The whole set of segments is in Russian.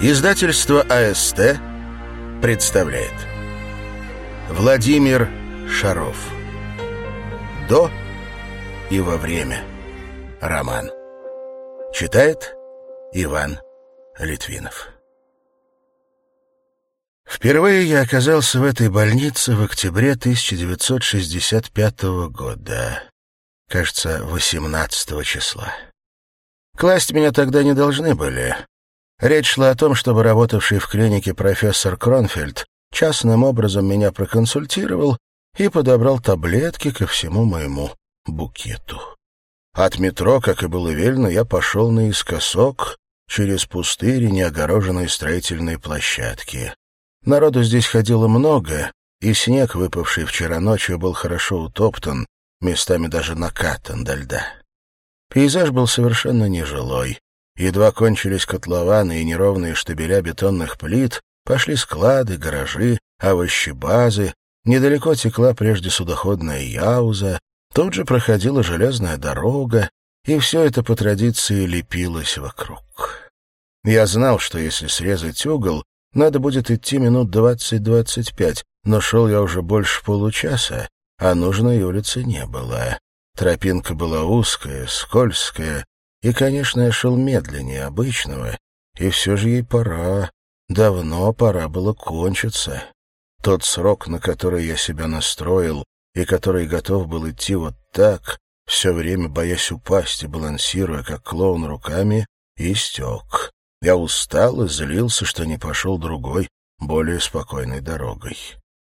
Издательство АСТ представляет Владимир Шаров До и во время Роман Читает Иван Литвинов Впервые я оказался в этой больнице в октябре 1965 года. Кажется, 18 числа. Класть меня тогда не должны были. Речь шла о том, чтобы работавший в клинике профессор Кронфельд частным образом меня проконсультировал и подобрал таблетки ко всему моему букету. От метро, как и было велено, я пошел наискосок через пустыри неогороженной строительной площадки. Народу здесь ходило много, и снег, выпавший вчера ночью, был хорошо утоптан, местами даже накатан до льда. Пейзаж был совершенно нежилой. Едва кончились котлованы и неровные штабеля бетонных плит, пошли склады, гаражи, овощебазы, недалеко текла прежде судоходная яуза, тут же проходила железная дорога, и все это по традиции лепилось вокруг. Я знал, что если срезать угол, надо будет идти минут двадцать-двадцать пять, но шел я уже больше получаса, а нужной улицы не было. Тропинка была узкая, скользкая, и, конечно, я шел медленнее обычного, и все же ей пора, давно пора было кончиться. Тот срок, на который я себя настроил и который готов был идти вот так, все время боясь упасть и балансируя, как клоун руками, истек. Я устал и злился, что не пошел другой, более спокойной дорогой.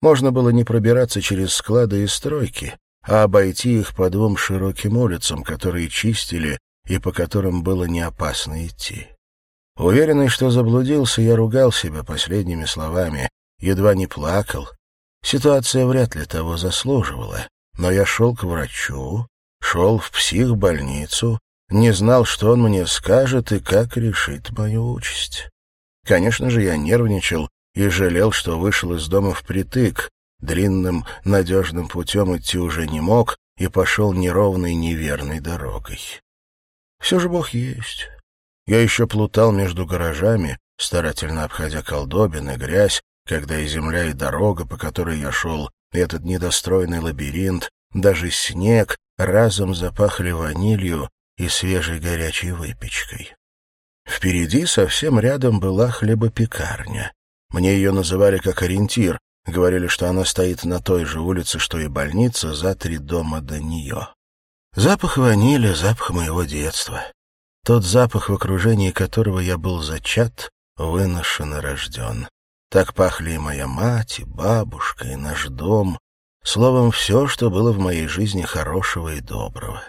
Можно было не пробираться через склады и стройки, а обойти их по двум широким улицам, которые чистили и по которым было не опасно идти. Уверенный, что заблудился, я ругал себя последними словами, едва не плакал. Ситуация вряд ли того заслуживала, но я шел к врачу, шел в психбольницу, не знал, что он мне скажет и как решит мою участь. Конечно же, я нервничал и жалел, что вышел из дома впритык, длинным, надежным путем идти уже не мог и пошел неровной, неверной дорогой. Все же Бог есть. Я еще плутал между гаражами, старательно обходя колдобин и грязь, когда и земля, и дорога, по которой я шел, и этот недостроенный лабиринт, даже снег разом запахли ванилью и свежей горячей выпечкой. Впереди совсем рядом была хлебопекарня. Мне ее называли как ориентир, говорили, что она стоит на той же улице, что и больница, за три дома до нее. Запах ванили — запах моего детства. Тот запах, в окружении которого я был зачат, выношен и рожден. Так пахли и моя мать, и бабушка, и наш дом. Словом, все, что было в моей жизни хорошего и доброго.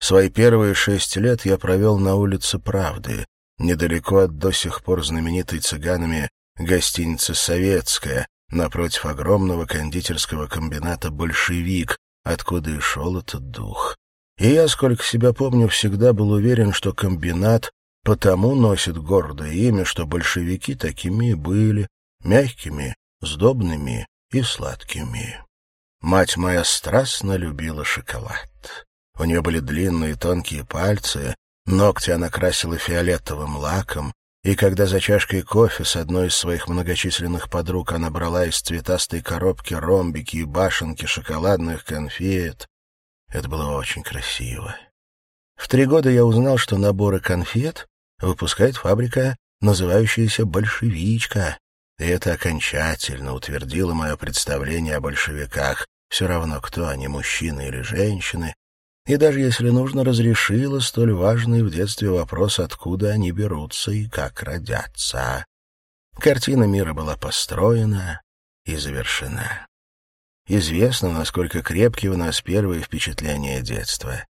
Свои первые шесть лет я провел на улице Правды, недалеко от до сих пор знаменитой цыганами гостиницы «Советская», напротив огромного кондитерского комбината «Большевик», откуда и шел этот дух. И я, сколько себя помню, всегда был уверен, что комбинат потому носит гордое имя, что большевики такими и были, мягкими, сдобными и сладкими. Мать моя страстно любила шоколад. У нее были длинные тонкие пальцы, ногти она красила фиолетовым лаком, и когда за чашкой кофе с одной из своих многочисленных подруг она брала из цветастой коробки ромбики и башенки шоколадных конфет, это было очень красиво. В три года я узнал, что наборы конфет выпускает фабрика, называющаяся «Большевичка», и это окончательно утвердило мое представление о большевиках, все равно кто они, мужчины или женщины, и даже если нужно, разрешило столь важный в детстве вопрос, откуда они берутся и как родятся. Картина мира была построена и завершена. Известно, насколько крепки у нас первые впечатления детства.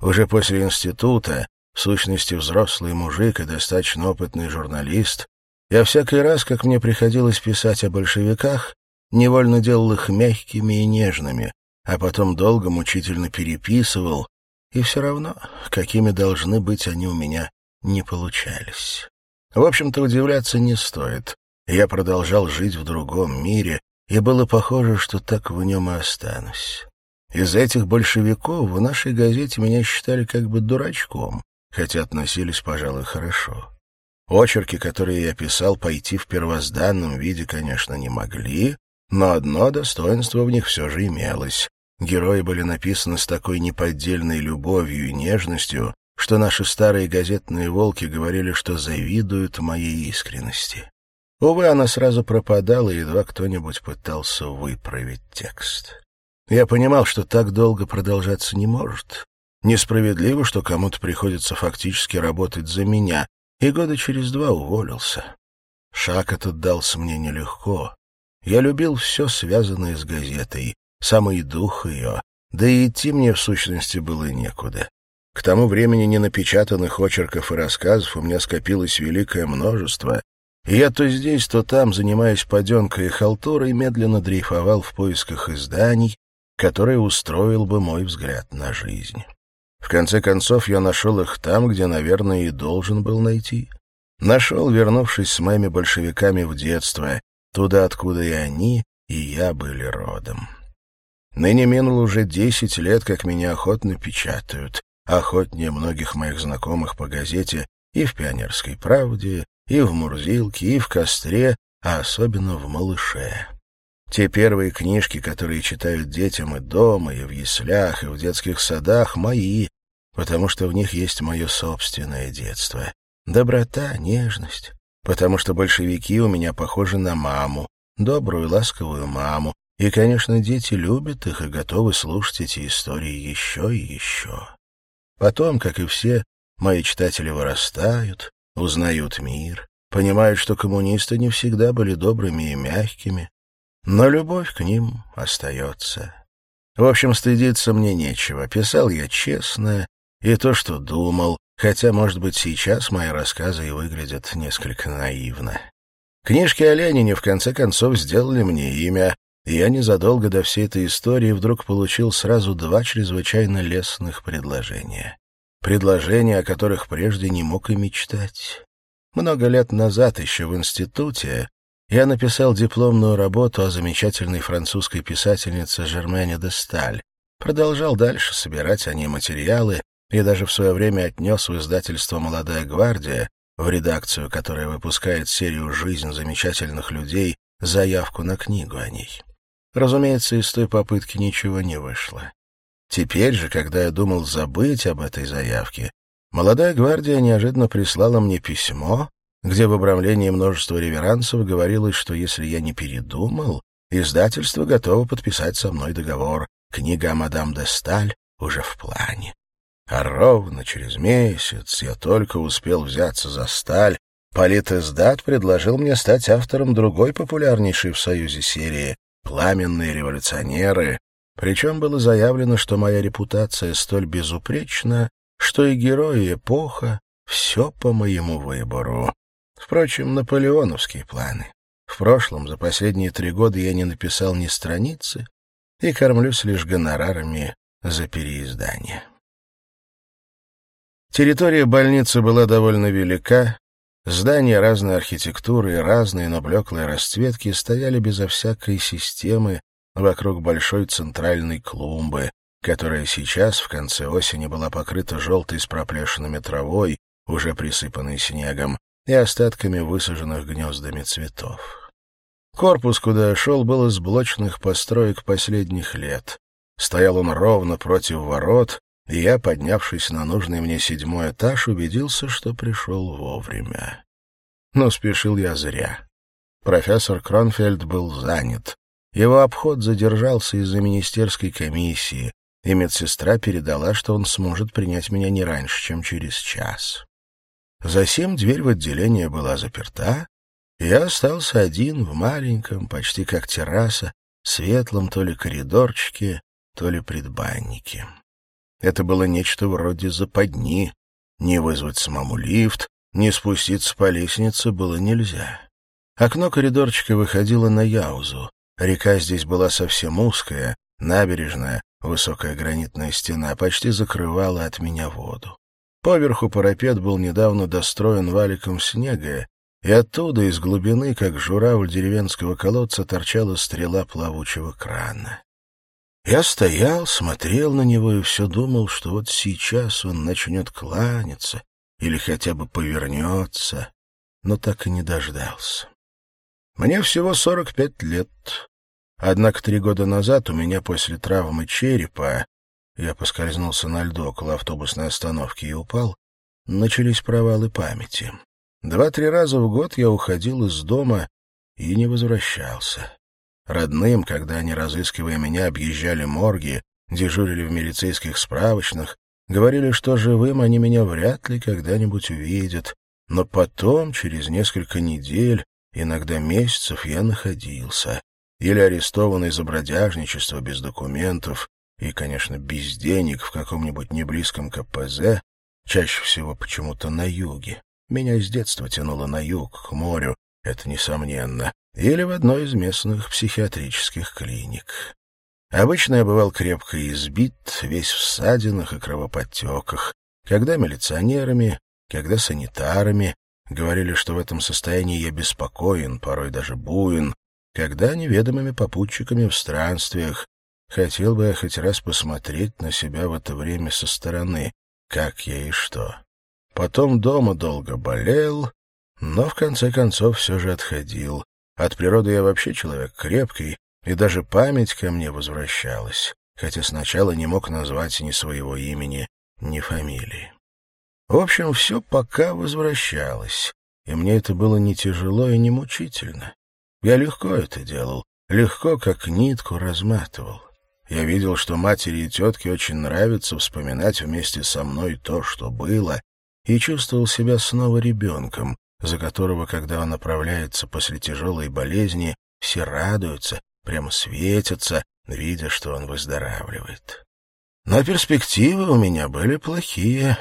Уже после института, в сущности взрослый мужик и достаточно опытный журналист, я всякий раз, как мне приходилось писать о большевиках, невольно делал их мягкими и нежными, а потом долго мучительно переписывал, и все равно, какими должны быть они у меня, не получались. В общем-то, удивляться не стоит. Я продолжал жить в другом мире, и было похоже, что так в нем и останусь. Из этих большевиков в нашей газете меня считали как бы дурачком, хотя относились, пожалуй, хорошо. Очерки, которые я писал, пойти в первозданном виде, конечно, не могли, но одно достоинство в них все же имелось. Герои были написаны с такой неподдельной любовью и нежностью, что наши старые газетные волки говорили, что завидуют моей искренности. Увы, она сразу пропадала, едва кто-нибудь пытался выправить текст. Я понимал, что так долго продолжаться не может. Несправедливо, что кому-то приходится фактически работать за меня, и года через два уволился. Шаг этот дался мне нелегко. Я любил все, связанное с газетой, самый дух ее, да и идти мне в сущности было некуда. К тому времени ненапечатанных очерков и рассказов у меня скопилось великое множество, я то здесь, то там, занимаясь паденкой и халтурой, медленно дрейфовал в поисках изданий, которые устроил бы мой взгляд на жизнь. В конце концов, я нашел их там, где, наверное, и должен был найти. Нашел, вернувшись с моими большевиками в детство, туда, откуда и они, и я были родом. Ныне минуло уже десять лет, как меня охотно печатают, охотнее многих моих знакомых по газете и в «Пионерской правде», и в «Мурзилке», и в «Костре», а особенно в «Малыше». Те первые книжки, которые читают детям и дома, и в яслях, и в детских садах, мои, потому что в них есть мое собственное детство. Доброта, нежность, потому что большевики у меня похожи на маму, добрую, ласковую маму, и, конечно, дети любят их и готовы слушать эти истории еще и еще. Потом, как и все, мои читатели вырастают, узнают мир, понимают, что коммунисты не всегда были добрыми и мягкими, но любовь к ним остается. В общем, стыдиться мне нечего. Писал я честно и то, что думал, хотя, может быть, сейчас мои рассказы и выглядят несколько наивно. Книжки о Ленине, в конце концов, сделали мне имя, и я незадолго до всей этой истории вдруг получил сразу два чрезвычайно лестных предложения. Предложения, о которых прежде не мог и мечтать. Много лет назад, еще в институте, я написал дипломную работу о замечательной французской писательнице Жермене де Сталь, продолжал дальше собирать о ней материалы и даже в свое время отнес в издательство «Молодая гвардия», в редакцию, которая выпускает серию «Жизнь замечательных людей», заявку на книгу о ней. Разумеется, из той попытки ничего не вышло. Теперь же, когда я думал забыть об этой заявке, молодая гвардия неожиданно прислала мне письмо, где в обрамлении множества реверансов говорилось, что если я не передумал, издательство готово подписать со мной договор. Книга мадам де Сталь уже в плане. А ровно через месяц я только успел взяться за сталь. Политиздат предложил мне стать автором другой популярнейшей в Союзе серии «Пламенные революционеры», причем было заявлено, что моя репутация столь безупречна, что и герои эпоха — все по моему выбору. Впрочем, наполеоновские планы. В прошлом, за последние три года, я не написал ни страницы и кормлюсь лишь гонорарами за переиздание. Территория больницы была довольно велика, здания разной архитектуры и разные, но блеклые расцветки стояли безо всякой системы вокруг большой центральной клумбы, которая сейчас, в конце осени, была покрыта желтой с проплешинами травой, уже присыпанной снегом, и остатками высаженных гнездами цветов. Корпус, куда шел, был из блочных построек последних лет. Стоял он ровно против ворот, и я, поднявшись на нужный мне седьмой этаж, убедился, что пришел вовремя. Но спешил я зря. Профессор Кронфельд был занят. Его обход задержался из-за министерской комиссии, и медсестра передала, что он сможет принять меня не раньше, чем через час. Засем дверь в отделение была заперта, и я остался один в маленьком, почти как терраса, светлом то ли коридорчике, то ли предбаннике. Это было нечто вроде западни. Не вызвать самому лифт, не спуститься по лестнице было нельзя. Окно коридорчика выходило на Яузу. Река здесь была совсем узкая, набережная, высокая гранитная стена почти закрывала от меня воду. Поверху парапет был недавно достроен валиком снега, и оттуда из глубины, как журавль деревенского колодца, торчала стрела плавучего крана. Я стоял, смотрел на него и все думал, что вот сейчас он начнет кланяться или хотя бы повернется. но так и не дождался. Мне всего 45 лет. Однако три года назад у меня после травмы черепа, я поскользнулся на льду около автобусной остановки и упал, начались провалы памяти. Два-три раза в год я уходил из дома и не возвращался. Родным, когда они, разыскивая меня, объезжали морги, дежурили в милицейских справочных, говорили, что живым они меня вряд ли когда-нибудь увидят, но потом, через несколько недель, иногда месяцев, я находился. Или арестованный за бродяжничество без документов и, конечно, без денег в каком-нибудь неблизком КПЗ, чаще всего почему-то на юге. Меня с детства тянуло на юг, к морю, это несомненно, или в одной из местных психиатрических клиник. Обычно я бывал крепко избит, весь в ссадинах и кровоподтеках, когда милиционерами, когда санитарами, говорили, что в этом состоянии я беспокоен, порой даже буин, когда неведомыми попутчиками в странствиях. Хотел бы я хоть раз посмотреть на себя в это время со стороны, как я и что. Потом дома долго болел, но в конце концов все же отходил. От природы я вообще человек крепкий, и даже память ко мне возвращалась, хотя сначала не мог назвать ни своего имени, ни фамилии. В общем, все пока возвращалось, и мне это было не тяжело и не мучительно. Я легко это делал, легко, как нитку разматывал. Я видел, что матери и тетке очень нравится вспоминать вместе со мной то, что было, и чувствовал себя снова ребенком, за которого, когда он направляется после тяжелой болезни, все радуются, прямо светятся, видя, что он выздоравливает. Но перспективы у меня были плохие.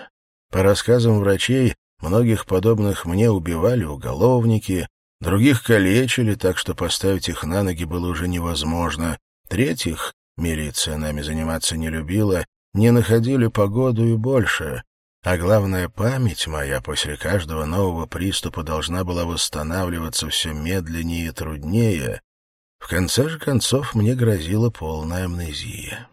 По рассказам врачей, многих подобных мне убивали уголовники, других калечили, так что поставить их на ноги было уже невозможно. Третьих, милиция нами заниматься не любила, не находили погоду и больше. А главное, память моя после каждого нового приступа должна была восстанавливаться все медленнее и труднее, в конце же концов мне грозила полная амнезия.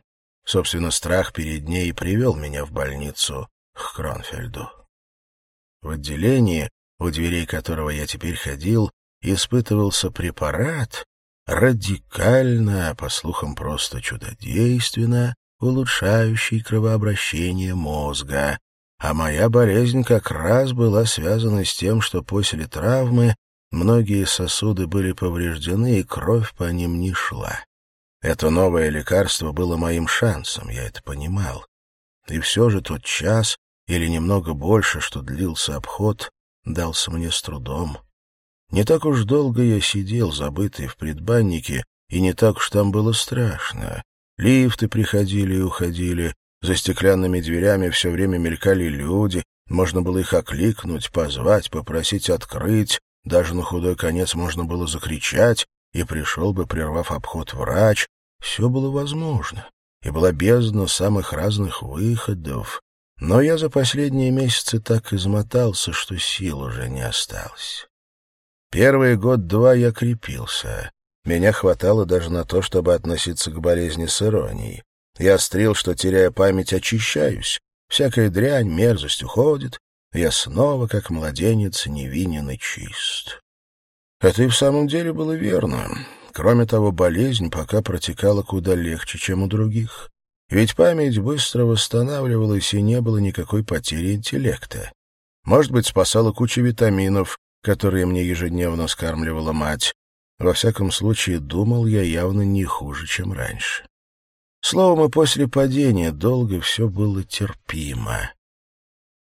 Собственно, страх перед ней привел меня в больницу к Кронфельду. В отделении, у дверей которого я теперь ходил, испытывался препарат, радикально, по слухам просто чудодейственно, улучшающий кровообращение мозга, а моя болезнь как раз была связана с тем, что после травмы Многие сосуды были повреждены, и кровь по ним не шла. Это новое лекарство было моим шансом, я это понимал. И все же тот час, или немного больше, что длился обход, дался мне с трудом. Не так уж долго я сидел, забытый в предбаннике, и не так уж там было страшно. Лифты приходили и уходили, за стеклянными дверями все время мелькали люди, можно было их окликнуть, позвать, попросить открыть, даже на худой конец можно было закричать, и пришел бы, прервав обход, врач. Все было возможно, и была бездна самых разных выходов. Но я за последние месяцы так измотался, что сил уже не осталось. Первый год-два я крепился. Меня хватало даже на то, чтобы относиться к болезни с иронией. Я стрил, что, теряя память, очищаюсь. Всякая дрянь, мерзость уходит, я снова, как младенец, невинен и чист. Это и в самом деле было верно. Кроме того, болезнь пока протекала куда легче, чем у других. Ведь память быстро восстанавливалась, и не было никакой потери интеллекта. Может быть, спасала куча витаминов, которые мне ежедневно скармливала мать. Во всяком случае, думал я явно не хуже, чем раньше. Словом, и после падения долго все было терпимо.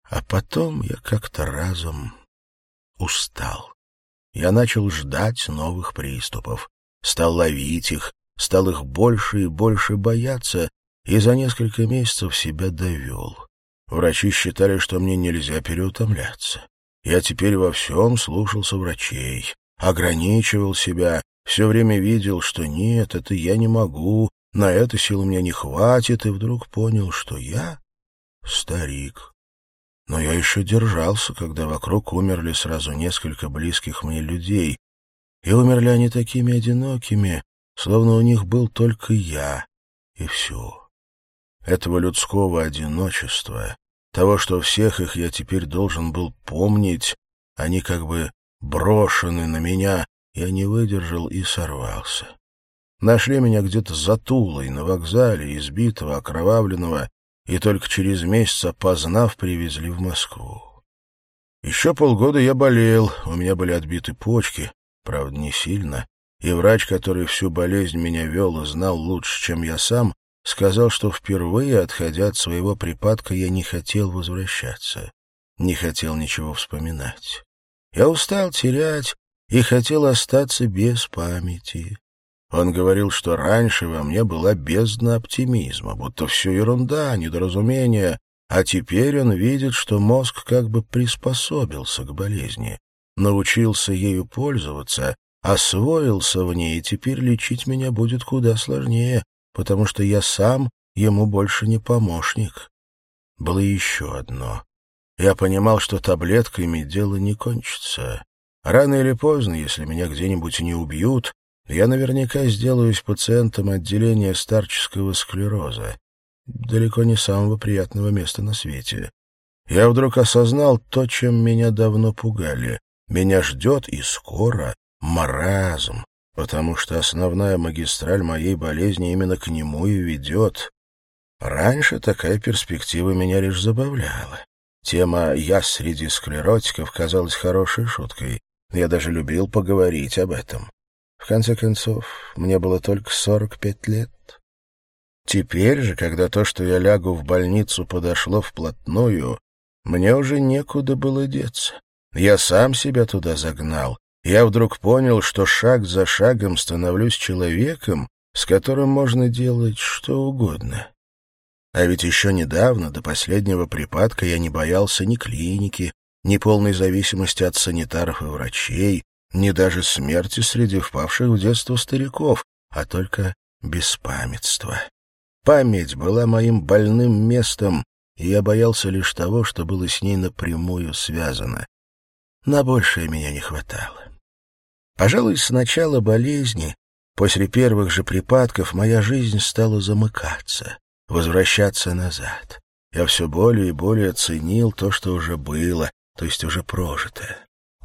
А потом я как-то разом устал. Я начал ждать новых приступов, стал ловить их, стал их больше и больше бояться, и за несколько месяцев себя довел. Врачи считали, что мне нельзя переутомляться. Я теперь во всем слушался врачей, ограничивал себя, все время видел, что нет, это я не могу, на это сил у меня не хватит, и вдруг понял, что я старик. Но я еще держался, когда вокруг умерли сразу несколько близких мне людей. И умерли они такими одинокими, словно у них был только я, и все. Этого людского одиночества, того, что всех их я теперь должен был помнить, они как бы брошены на меня. Я не выдержал и сорвался. Нашли меня где-то за Тулой, на вокзале, избитого, окровавленного, и только через месяц, опознав, привезли в Москву. Еще полгода я болел, у меня были отбиты почки, правда, не сильно, и врач, который всю болезнь меня вел и знал лучше, чем я сам, сказал, что впервые, отходя от своего припадка, я не хотел возвращаться, не хотел ничего вспоминать. Я устал терять и хотел остаться без памяти. Он говорил, что раньше во мне была бездна оптимизма, будто все ерунда, недоразумение, а теперь он видит, что мозг как бы приспособился к болезни, научился ею пользоваться, освоился в ней, и теперь лечить меня будет куда сложнее, потому что я сам ему больше не помощник. Было еще одно. Я понимал, что таблетками дело не кончится. Рано или поздно, если меня где-нибудь не убьют, я наверняка сделаюсь пациентом отделения старческого склероза. Далеко не самого приятного места на свете. Я вдруг осознал то, чем меня давно пугали. Меня ждет и скоро маразм, потому что основная магистраль моей болезни именно к нему и ведет. Раньше такая перспектива меня лишь забавляла. Тема «я среди склеротиков» казалась хорошей шуткой. Я даже любил поговорить об этом. В конце концов, мне было только 45 лет. Теперь же, когда то, что я лягу в больницу, подошло вплотную, мне уже некуда было деться. Я сам себя туда загнал. Я вдруг понял, что шаг за шагом становлюсь человеком, с которым можно делать что угодно. А ведь еще недавно, до последнего припадка, я не боялся ни клиники, ни полной зависимости от санитаров и врачей, ни даже смерти среди впавших в детство стариков, а только беспамятство. Память была моим больным местом, и я боялся лишь того, что было с ней напрямую связано. На большее меня не хватало. Пожалуй, с начала болезни, после первых же припадков, моя жизнь стала замыкаться, возвращаться назад. Я все более и более ценил то, что уже было, то есть уже прожитое.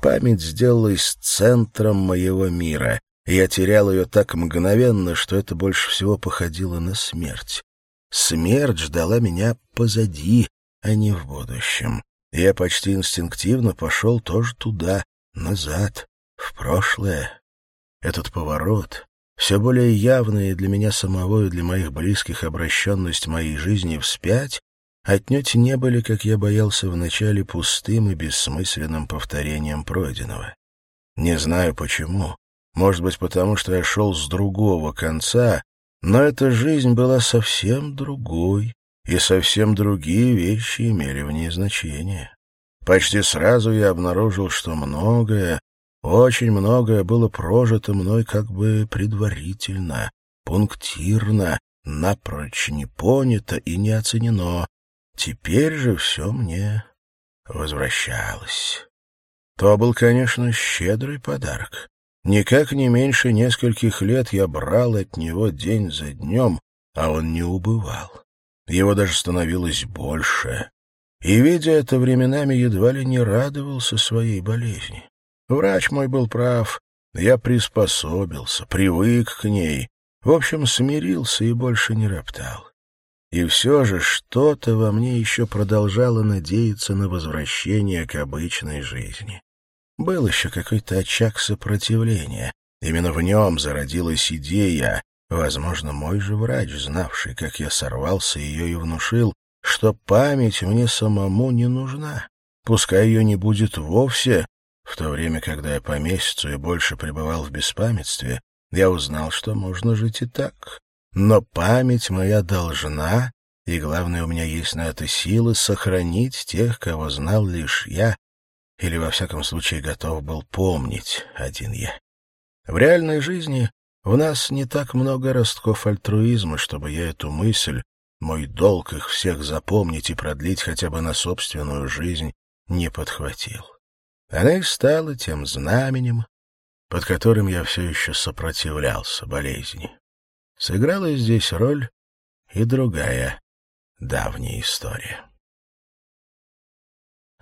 Память сделалась центром моего мира, и я терял ее так мгновенно, что это больше всего походило на смерть. Смерть ждала меня позади, а не в будущем. Я почти инстинктивно пошел тоже туда, назад, в прошлое. Этот поворот, все более явная для меня самого и для моих близких обращенность моей жизни вспять, отнюдь не были, как я боялся вначале, пустым и бессмысленным повторением пройденного. Не знаю почему. Может быть, потому что я шел с другого конца, но эта жизнь была совсем другой, и совсем другие вещи имели в ней значение. Почти сразу я обнаружил, что многое, очень многое было прожито мной как бы предварительно, пунктирно, напрочь не понято и не оценено, Теперь же все мне возвращалось. То был, конечно, щедрый подарок. Никак не меньше нескольких лет я брал от него день за днем, а он не убывал. Его даже становилось больше. И, видя это, временами едва ли не радовался своей болезни. Врач мой был прав. Я приспособился, привык к ней. В общем, смирился и больше не роптал. И все же что-то во мне еще продолжало надеяться на возвращение к обычной жизни. Был еще какой-то очаг сопротивления. Именно в нем зародилась идея, возможно, мой же врач, знавший, как я сорвался ее и внушил, что память мне самому не нужна. Пускай ее не будет вовсе. В то время, когда я по месяцу и больше пребывал в беспамятстве, я узнал, что можно жить и так. Но память моя должна, и главное, у меня есть на это силы, сохранить тех, кого знал лишь я, или, во всяком случае, готов был помнить один я. В реальной жизни в нас не так много ростков альтруизма, чтобы я эту мысль, мой долг их всех запомнить и продлить хотя бы на собственную жизнь, не подхватил. Она и стала тем знаменем, под которым я все еще сопротивлялся болезни. Сыграла здесь роль и другая давняя история.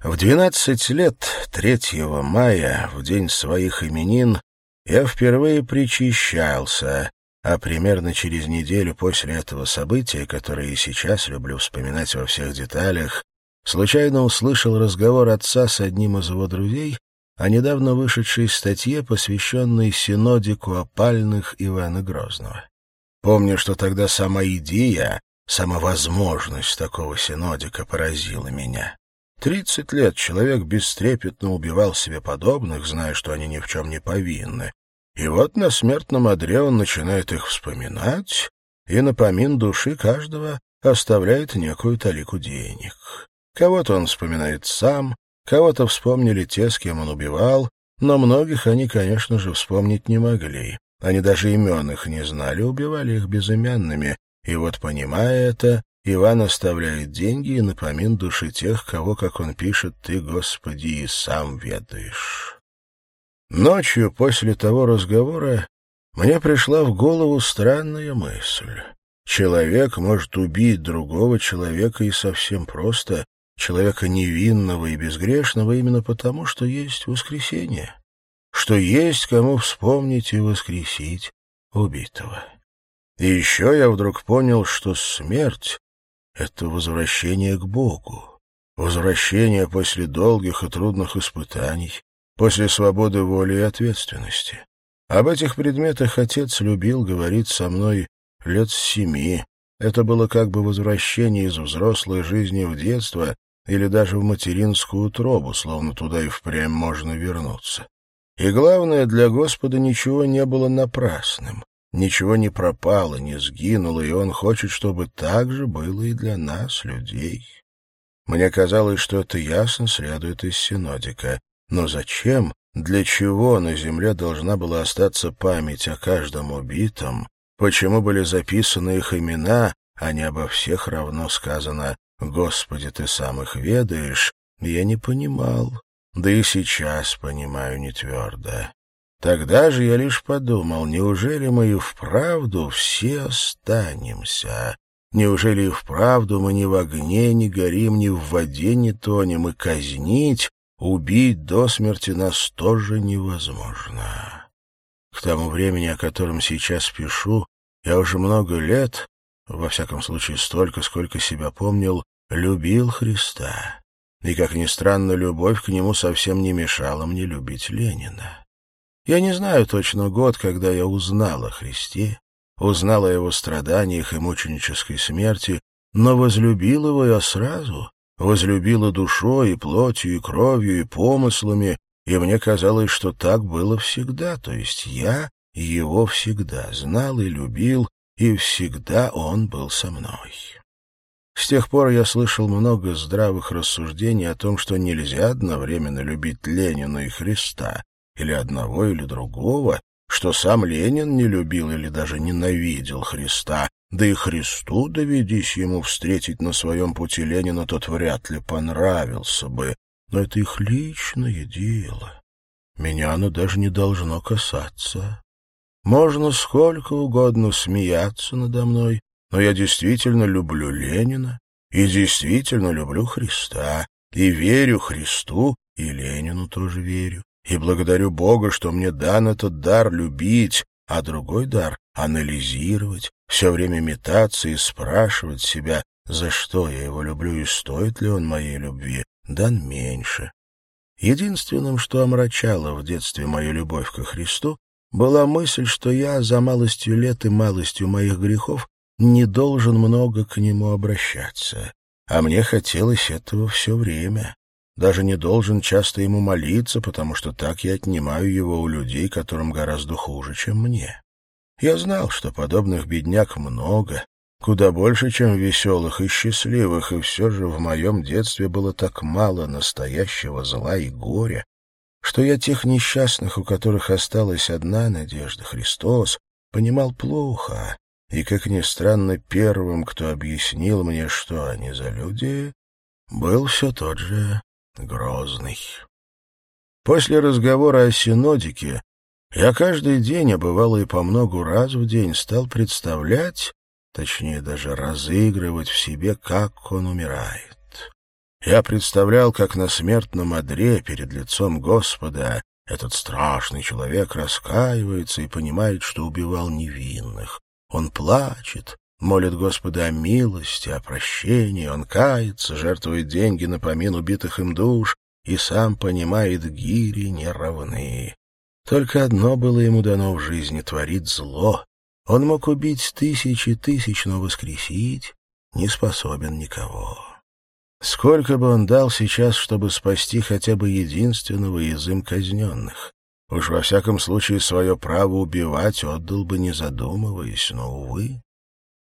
В двенадцать лет, 3 мая, в день своих именин, я впервые причащался, а примерно через неделю после этого события, которое и сейчас люблю вспоминать во всех деталях, случайно услышал разговор отца с одним из его друзей о недавно вышедшей статье, посвященной синодику опальных Ивана Грозного. Помню, что тогда сама идея, сама возможность такого синодика поразила меня. Тридцать лет человек бестрепетно убивал себе подобных, зная, что они ни в чем не повинны. И вот на смертном одре он начинает их вспоминать, и напомин души каждого оставляет некую талику денег. Кого-то он вспоминает сам, Кого-то вспомнили те, с кем он убивал, но многих они, конечно же, вспомнить не могли. Они даже имен их не знали, убивали их безымянными. И вот, понимая это, Иван оставляет деньги и напомин души тех, кого, как он пишет, «Ты, Господи, и сам ведаешь». Ночью после того разговора мне пришла в голову странная мысль. Человек может убить другого человека и совсем просто, человека невинного и безгрешного именно потому, что есть воскресенье, что есть кому вспомнить и воскресить убитого. И еще я вдруг понял, что смерть — это возвращение к Богу, возвращение после долгих и трудных испытаний, после свободы воли и ответственности. Об этих предметах отец любил говорить со мной лет с семи. Это было как бы возвращение из взрослой жизни в детство или даже в материнскую утробу, словно туда и впрямь можно вернуться. И главное, для Господа ничего не было напрасным, ничего не пропало, не сгинуло, и Он хочет, чтобы так же было и для нас, людей. Мне казалось, что это ясно следует из синодика. Но зачем, для чего на земле должна была остаться память о каждом убитом, почему были записаны их имена, а не обо всех равно сказано Господи, ты сам их ведаешь, я не понимал, да и сейчас понимаю не твердо. Тогда же я лишь подумал, неужели мы и вправду все останемся? Неужели и вправду мы ни в огне не горим, ни в воде не тонем, и казнить, убить до смерти нас тоже невозможно? К тому времени, о котором сейчас пишу, я уже много лет во всяком случае столько, сколько себя помнил, любил Христа. И, как ни странно, любовь к нему совсем не мешала мне любить Ленина. Я не знаю точно год, когда я узнал о Христе, узнал о его страданиях и мученической смерти, но возлюбил его я сразу, возлюбила душой и плотью, и кровью, и помыслами, и мне казалось, что так было всегда, то есть я его всегда знал и любил, и всегда он был со мной. С тех пор я слышал много здравых рассуждений о том, что нельзя одновременно любить Ленина и Христа, или одного, или другого, что сам Ленин не любил или даже ненавидел Христа, да и Христу, доведись ему встретить на своем пути Ленина, тот вряд ли понравился бы. Но это их личное дело. Меня оно даже не должно касаться. Можно сколько угодно смеяться надо мной, но я действительно люблю Ленина и действительно люблю Христа, и верю Христу, и Ленину тоже верю, и благодарю Бога, что мне дан этот дар любить, а другой дар — анализировать, все время метаться и спрашивать себя, за что я его люблю и стоит ли он моей любви, дан меньше. Единственным, что омрачало в детстве мою любовь ко Христу, была мысль, что я за малостью лет и малостью моих грехов не должен много к нему обращаться. А мне хотелось этого все время. Даже не должен часто ему молиться, потому что так я отнимаю его у людей, которым гораздо хуже, чем мне. Я знал, что подобных бедняк много, куда больше, чем веселых и счастливых, и все же в моем детстве было так мало настоящего зла и горя, что я тех несчастных, у которых осталась одна надежда, Христос, понимал плохо, и, как ни странно, первым, кто объяснил мне, что они за люди, был все тот же Грозный. После разговора о синодике я каждый день, а бывало и по многу раз в день, стал представлять, точнее даже разыгрывать в себе, как он умирает. Я представлял, как на смертном одре перед лицом Господа этот страшный человек раскаивается и понимает, что убивал невинных. Он плачет, молит Господа о милости, о прощении, он кается, жертвует деньги на помин убитых им душ и сам понимает, гири не равны. Только одно было ему дано в жизни — творить зло. Он мог убить тысячи тысяч, но воскресить не способен никого. Сколько бы он дал сейчас, чтобы спасти хотя бы единственного из им казненных? Уж во всяком случае свое право убивать отдал бы, не задумываясь, но, увы.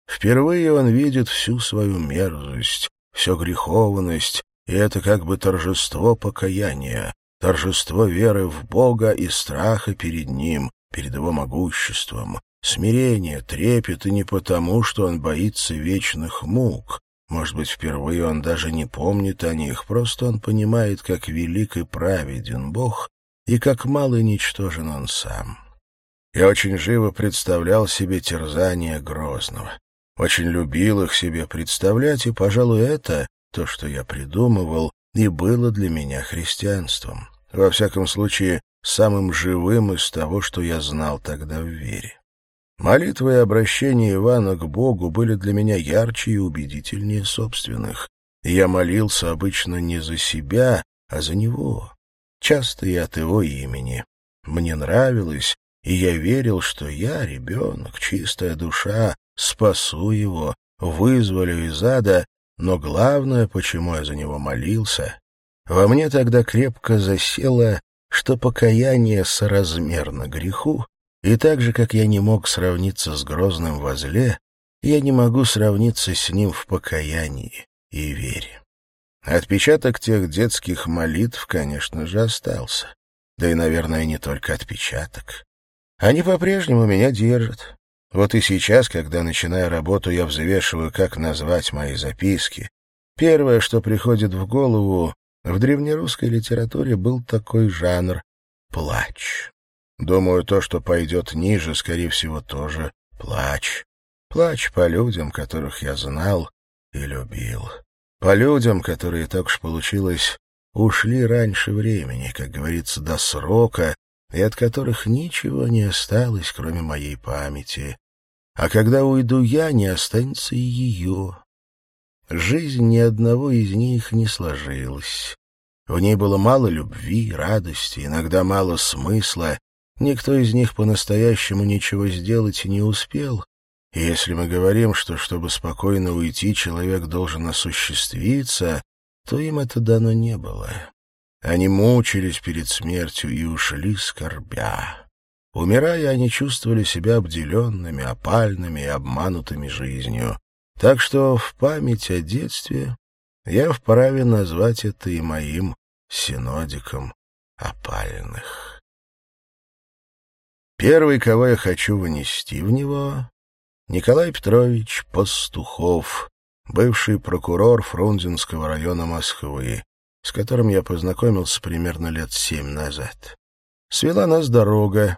Впервые он видит всю свою мерзость, всю греховность, и это как бы торжество покаяния, торжество веры в Бога и страха перед Ним, перед Его могуществом, смирение, трепет, и не потому, что он боится вечных мук. Может быть, впервые он даже не помнит о них, просто он понимает, как велик и праведен Бог, и как мал и ничтожен он сам. Я очень живо представлял себе терзания Грозного. Очень любил их себе представлять, и, пожалуй, это, то, что я придумывал, и было для меня христианством. Во всяком случае, самым живым из того, что я знал тогда в вере. Молитвы и обращения Ивана к Богу были для меня ярче и убедительнее собственных. Я молился обычно не за себя, а за него. Часто и от его имени. Мне нравилось, и я верил, что я, ребенок, чистая душа, спасу его, вызволю из ада, но главное, почему я за него молился, во мне тогда крепко засело, что покаяние соразмерно греху, и так же, как я не мог сравниться с грозным возле, я не могу сравниться с ним в покаянии и вере. Отпечаток тех детских молитв, конечно же, остался. Да и, наверное, не только отпечаток. Они по-прежнему меня держат. Вот и сейчас, когда, начиная работу, я взвешиваю, как назвать мои записки, первое, что приходит в голову, в древнерусской литературе был такой жанр — плач. Думаю, то, что пойдет ниже, скорее всего, тоже плач. Плач по людям, которых я знал и любил. По людям, которые, так уж получилось, ушли раньше времени, как говорится, до срока, и от которых ничего не осталось, кроме моей памяти. А когда уйду я, не останется и ее. Жизнь ни одного из них не сложилась. В ней было мало любви, радости, иногда мало смысла. Никто из них по-настоящему ничего сделать не успел. И если мы говорим, что чтобы спокойно уйти, человек должен осуществиться, то им это дано не было. Они мучились перед смертью и ушли скорбя. Умирая, они чувствовали себя обделенными, опальными и обманутыми жизнью. Так что в память о детстве я вправе назвать это и моим синодиком опальных. Первый, кого я хочу вынести в него, Николай Петрович Пастухов, бывший прокурор Фрунзенского района Москвы, с которым я познакомился примерно лет семь назад. Свела нас дорога.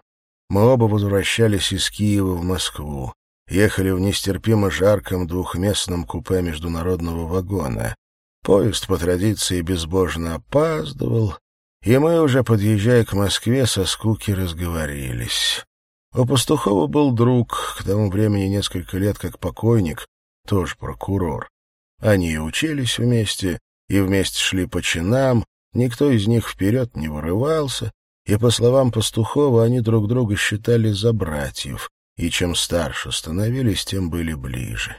Мы оба возвращались из Киева в Москву. Ехали в нестерпимо жарком двухместном купе международного вагона. Поезд по традиции безбожно опаздывал, и мы, уже подъезжая к Москве, со скуки разговорились. У Пастухова был друг, к тому времени несколько лет как покойник, тоже прокурор. Они и учились вместе, и вместе шли по чинам, никто из них вперед не вырывался, и, по словам Пастухова, они друг друга считали за братьев, и чем старше становились, тем были ближе.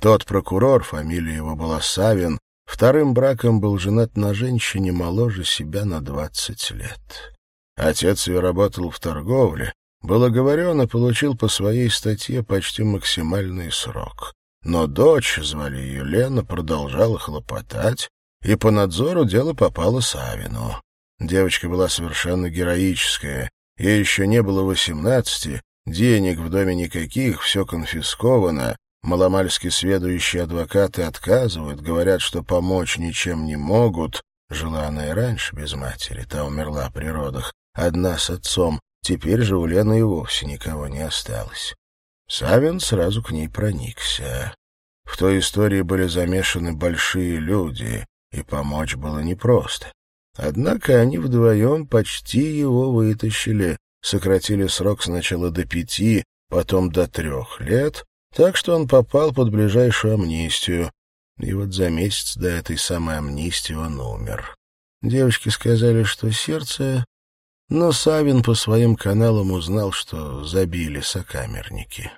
Тот прокурор, фамилия его была Савин, вторым браком был женат на женщине моложе себя на двадцать лет. Отец ее работал в торговле, был оговорен и получил по своей статье почти максимальный срок. Но дочь, звали ее Лена, продолжала хлопотать, и по надзору дело попало Савину. Девочка была совершенно героическая, ей еще не было восемнадцати, денег в доме никаких, все конфисковано, маломальски сведущие адвокаты отказывают, говорят, что помочь ничем не могут. Жила она и раньше без матери, та умерла при родах, одна с отцом, теперь же у Лены и вовсе никого не осталось. Савин сразу к ней проникся. В той истории были замешаны большие люди, и помочь было непросто. Однако они вдвоем почти его вытащили, сократили срок сначала до пяти, потом до трех лет, так что он попал под ближайшую амнистию. И вот за месяц до этой самой амнистии он умер. Девочки сказали, что сердце... Но Савин по своим каналам узнал, что забили сокамерники.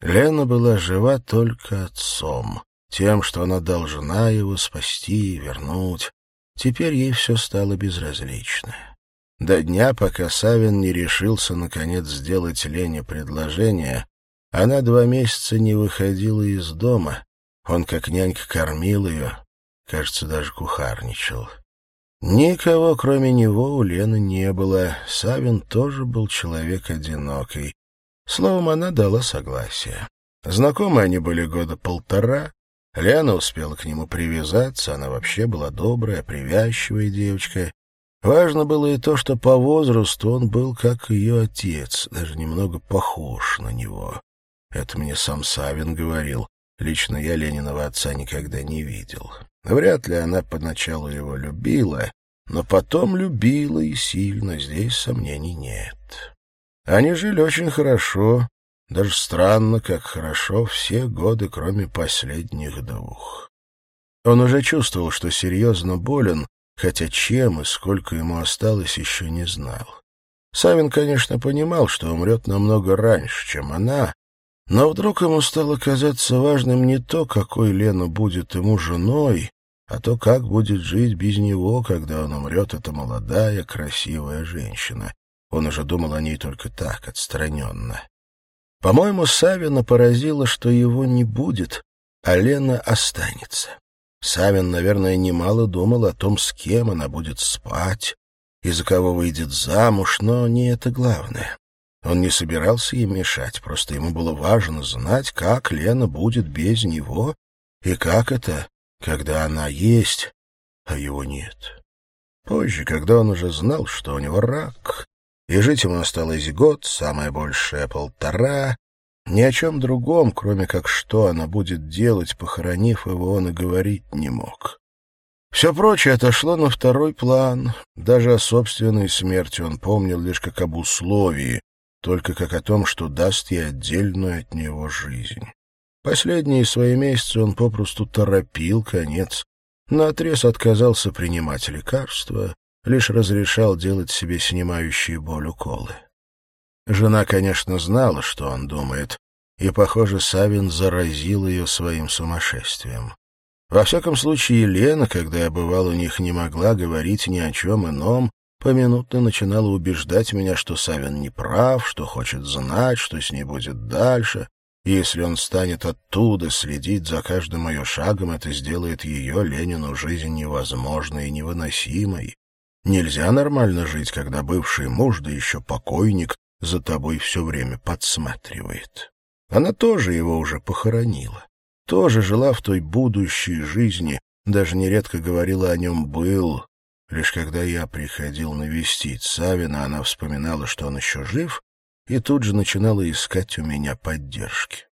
Лена была жива только отцом, тем, что она должна его спасти и вернуть. Теперь ей все стало безразлично. До дня, пока Савин не решился, наконец, сделать Лене предложение, она два месяца не выходила из дома. Он, как нянька, кормил ее, кажется, даже кухарничал. Никого, кроме него, у Лены не было. Савин тоже был человек одинокий. Словом, она дала согласие. Знакомы они были года полтора, Лена успела к нему привязаться, она вообще была добрая, привязчивая девочка. Важно было и то, что по возрасту он был как ее отец, даже немного похож на него. Это мне сам Савин говорил. Лично я Лениного отца никогда не видел. Вряд ли она поначалу его любила, но потом любила и сильно, здесь сомнений нет. Они жили очень хорошо, даже странно, как хорошо все годы, кроме последних двух. Он уже чувствовал, что серьезно болен, хотя чем и сколько ему осталось, еще не знал. Савин, конечно, понимал, что умрет намного раньше, чем она, но вдруг ему стало казаться важным не то, какой Лена будет ему женой, а то, как будет жить без него, когда он умрет, эта молодая, красивая женщина. Он уже думал о ней только так, отстраненно. По-моему, Савина поразило, что его не будет, а Лена останется. Савин, наверное, немало думал о том, с кем она будет спать и за кого выйдет замуж, но не это главное. Он не собирался ей мешать, просто ему было важно знать, как Лена будет без него и как это, когда она есть, а его нет. Позже, когда он уже знал, что у него рак, и жить ему осталось год, самое большее полтора. Ни о чем другом, кроме как что она будет делать, похоронив его, он и говорить не мог. Все прочее отошло на второй план. Даже о собственной смерти он помнил лишь как об условии, только как о том, что даст ей отдельную от него жизнь. Последние свои месяцы он попросту торопил конец, наотрез отказался принимать лекарства, лишь разрешал делать себе снимающие боль уколы. Жена, конечно, знала, что он думает, и, похоже, Савин заразил ее своим сумасшествием. Во всяком случае, Елена, когда я бывал у них, не могла говорить ни о чем ином, поминутно начинала убеждать меня, что Савин не прав, что хочет знать, что с ней будет дальше, и если он станет оттуда следить за каждым ее шагом, это сделает ее, Ленину, жизнь невозможной и невыносимой. Нельзя нормально жить, когда бывший муж, да еще покойник, за тобой все время подсматривает. Она тоже его уже похоронила. Тоже жила в той будущей жизни, даже нередко говорила о нем «был». Лишь когда я приходил навестить Савина, она вспоминала, что он еще жив, и тут же начинала искать у меня поддержки.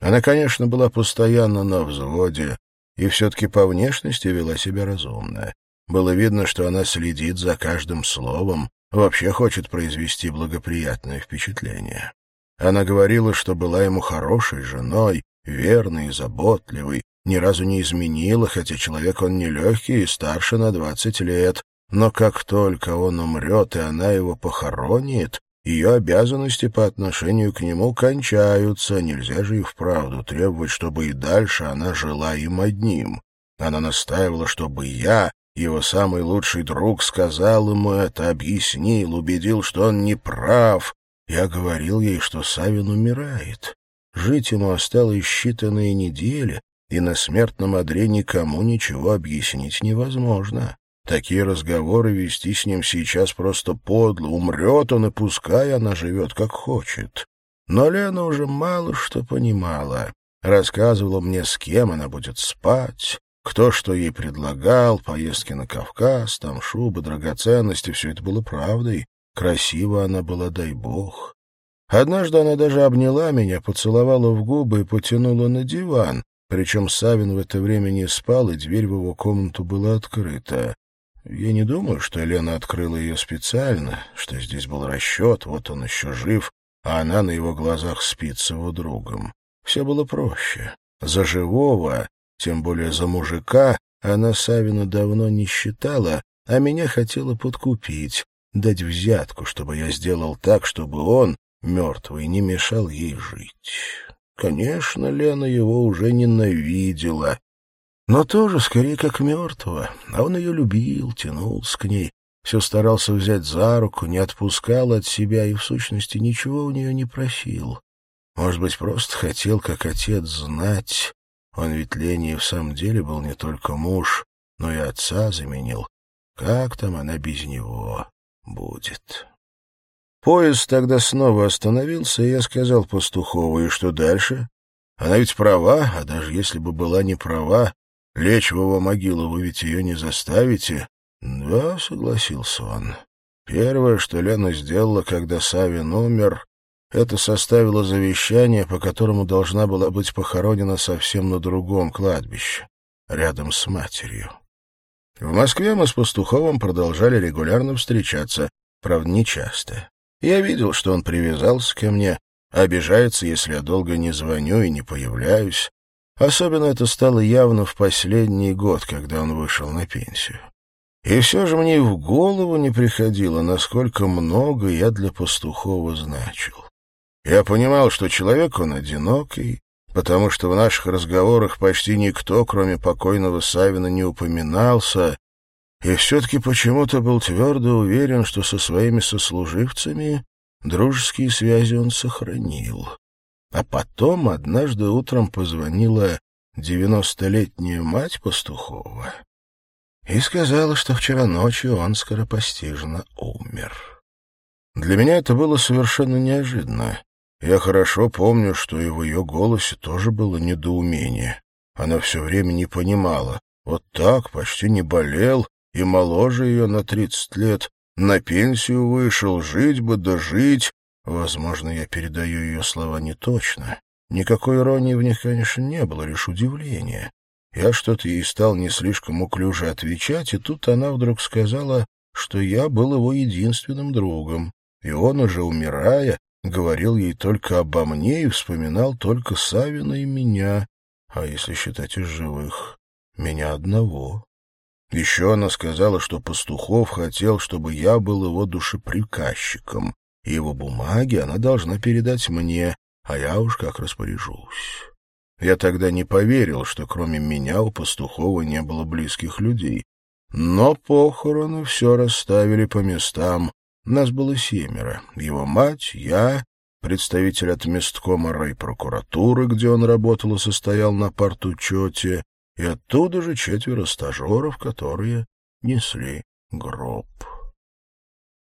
Она, конечно, была постоянно на взводе, и все-таки по внешности вела себя разумно. Было видно, что она следит за каждым словом, вообще хочет произвести благоприятное впечатление. Она говорила, что была ему хорошей женой, верной и заботливой, ни разу не изменила, хотя человек он нелегкий и старше на двадцать лет, но как только он умрет, и она его похоронит, ее обязанности по отношению к нему кончаются, нельзя же и вправду требовать, чтобы и дальше она жила им одним. Она настаивала, чтобы я, его самый лучший друг сказал ему это, объяснил, убедил, что он не прав. Я говорил ей, что Савин умирает. Жить ему осталось считанные недели, и на смертном одре никому ничего объяснить невозможно. Такие разговоры вести с ним сейчас просто подло. Умрет он, и пускай она живет как хочет. Но Лена уже мало что понимала. Рассказывала мне, с кем она будет спать, кто что ей предлагал, поездки на Кавказ, там шубы, драгоценности, все это было правдой. Красиво она была, дай бог. Однажды она даже обняла меня, поцеловала в губы и потянула на диван, Причем Савин в это время не спал, и дверь в его комнату была открыта. Я не думаю, что Лена открыла ее специально, что здесь был расчет, вот он еще жив, а она на его глазах спит с его другом. Все было проще. За живого, тем более за мужика, она Савина давно не считала, а меня хотела подкупить, дать взятку, чтобы я сделал так, чтобы он, мертвый, не мешал ей жить. Конечно, Лена его уже ненавидела, но тоже скорее как мертвого, а он ее любил, тянулся к ней, все старался взять за руку, не отпускал от себя и, в сущности, ничего у нее не просил. Может быть, просто хотел, как отец, знать. Он ведь Лене в самом деле был не только муж, но и отца заменил. Как там она без него будет? Поезд тогда снова остановился, и я сказал Пастухову, и что дальше? Она ведь права, а даже если бы была не права, лечь в его могилу вы ведь ее не заставите. Да, согласился он. Первое, что Лена сделала, когда Савин умер, это составило завещание, по которому должна была быть похоронена совсем на другом кладбище, рядом с матерью. В Москве мы с Пастуховым продолжали регулярно встречаться, правда, нечасто. Я видел, что он привязался ко мне, обижается, если я долго не звоню и не появляюсь. Особенно это стало явно в последний год, когда он вышел на пенсию. И все же мне и в голову не приходило, насколько много я для Пастухова значил. Я понимал, что человек он одинокий, потому что в наших разговорах почти никто, кроме покойного Савина, не упоминался, и все-таки почему-то был твердо уверен, что со своими сослуживцами дружеские связи он сохранил. А потом однажды утром позвонила девяностолетняя мать Пастухова и сказала, что вчера ночью он скоропостижно умер. Для меня это было совершенно неожиданно. Я хорошо помню, что и в ее голосе тоже было недоумение. Она все время не понимала. Вот так, почти не болел, и моложе ее на тридцать лет, на пенсию вышел, жить бы да жить. Возможно, я передаю ее слова не точно. Никакой иронии в них, конечно, не было, лишь удивление. Я что-то ей стал не слишком уклюже отвечать, и тут она вдруг сказала, что я был его единственным другом, и он, уже умирая, говорил ей только обо мне и вспоминал только Савина и меня, а если считать из живых, меня одного. Еще она сказала, что Пастухов хотел, чтобы я был его душеприказчиком, и его бумаги она должна передать мне, а я уж как распоряжусь. Я тогда не поверил, что кроме меня у Пастухова не было близких людей. Но похороны все расставили по местам, нас было семеро. Его мать, я, представитель от месткома райпрокуратуры, где он работал и состоял на партучете, и оттуда же четверо стажеров, которые несли гроб.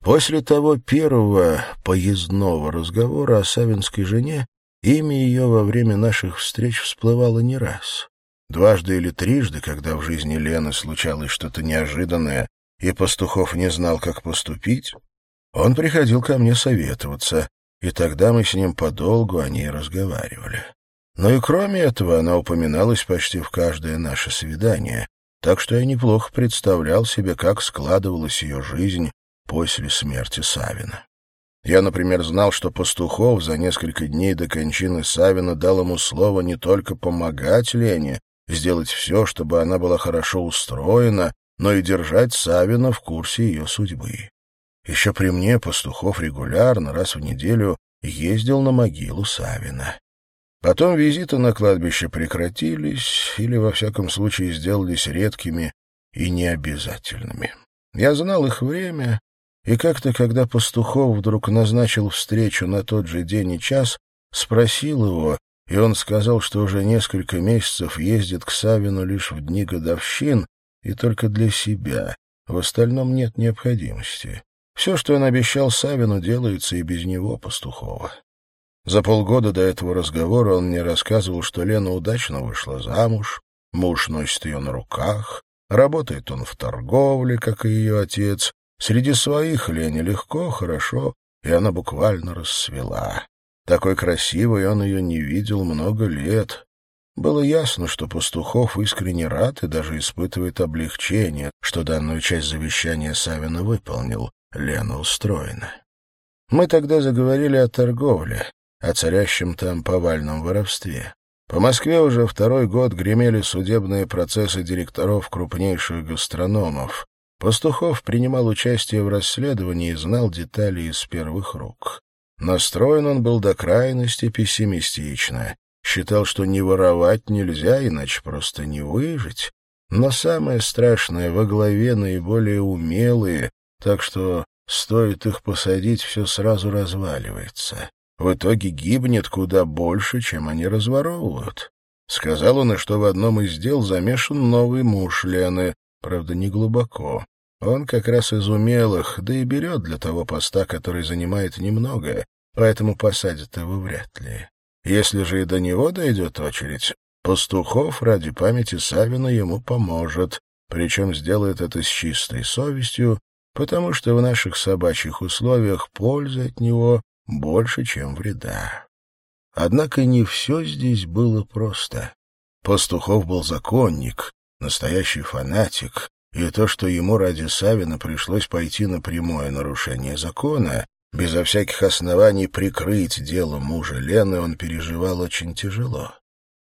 После того первого поездного разговора о Савинской жене имя ее во время наших встреч всплывало не раз. Дважды или трижды, когда в жизни Лены случалось что-то неожиданное, и Пастухов не знал, как поступить, он приходил ко мне советоваться, и тогда мы с ним подолгу о ней разговаривали. Но и кроме этого она упоминалась почти в каждое наше свидание, так что я неплохо представлял себе, как складывалась ее жизнь после смерти Савина. Я, например, знал, что Пастухов за несколько дней до кончины Савина дал ему слово не только помогать Лене, сделать все, чтобы она была хорошо устроена, но и держать Савина в курсе ее судьбы. Еще при мне Пастухов регулярно, раз в неделю, ездил на могилу Савина. Потом визиты на кладбище прекратились или, во всяком случае, сделались редкими и необязательными. Я знал их время, и как-то, когда Пастухов вдруг назначил встречу на тот же день и час, спросил его, и он сказал, что уже несколько месяцев ездит к Савину лишь в дни годовщин и только для себя, в остальном нет необходимости. Все, что он обещал Савину, делается и без него, Пастухова. За полгода до этого разговора он мне рассказывал, что Лена удачно вышла замуж, муж носит ее на руках, работает он в торговле, как и ее отец. Среди своих Лене легко, хорошо, и она буквально расцвела. Такой красивой он ее не видел много лет. Было ясно, что Пастухов искренне рад и даже испытывает облегчение, что данную часть завещания Савина выполнил. Лена устроена. Мы тогда заговорили о торговле, о царящем там повальном воровстве. По Москве уже второй год гремели судебные процессы директоров крупнейших гастрономов. Пастухов принимал участие в расследовании и знал детали из первых рук. Настроен он был до крайности пессимистично. Считал, что не воровать нельзя, иначе просто не выжить. Но самое страшное во главе наиболее умелые, так что стоит их посадить, все сразу разваливается. В итоге гибнет куда больше, чем они разворовывают. Сказал он, и что в одном из дел замешан новый муж Лены, правда, не глубоко. Он как раз из умелых, да и берет для того поста, который занимает немного, поэтому посадят его вряд ли. Если же и до него дойдет очередь, Пастухов ради памяти Савина ему поможет, причем сделает это с чистой совестью, потому что в наших собачьих условиях пользы от него больше, чем вреда. Однако не все здесь было просто. Пастухов был законник, настоящий фанатик, и то, что ему ради Савина пришлось пойти на прямое нарушение закона, безо всяких оснований прикрыть дело мужа Лены, он переживал очень тяжело.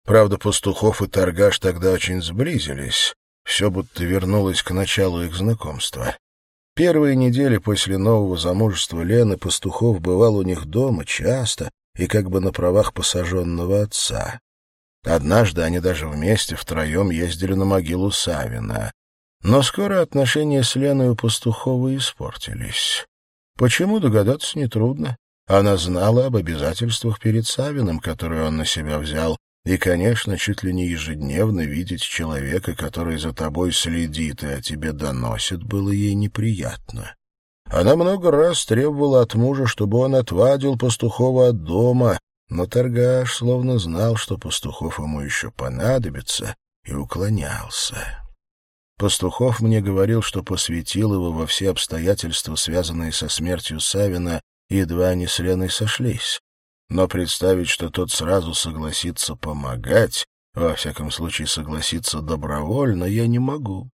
Правда, Пастухов и Торгаш тогда очень сблизились, все будто вернулось к началу их знакомства. Первые недели после нового замужества Лены Пастухов бывал у них дома часто и как бы на правах посаженного отца. Однажды они даже вместе втроем ездили на могилу Савина. Но скоро отношения с Леной у Пастухова испортились. Почему, догадаться нетрудно. Она знала об обязательствах перед Савиным, которые он на себя взял, и, конечно, чуть ли не ежедневно видеть человека, который за тобой следит и о тебе доносит, было ей неприятно. Она много раз требовала от мужа, чтобы он отвадил Пастухова от дома, но торгаш словно знал, что Пастухов ему еще понадобится, и уклонялся. Пастухов мне говорил, что посвятил его во все обстоятельства, связанные со смертью Савина, едва они с Леной сошлись но представить, что тот сразу согласится помогать, во всяком случае согласится добровольно, я не могу.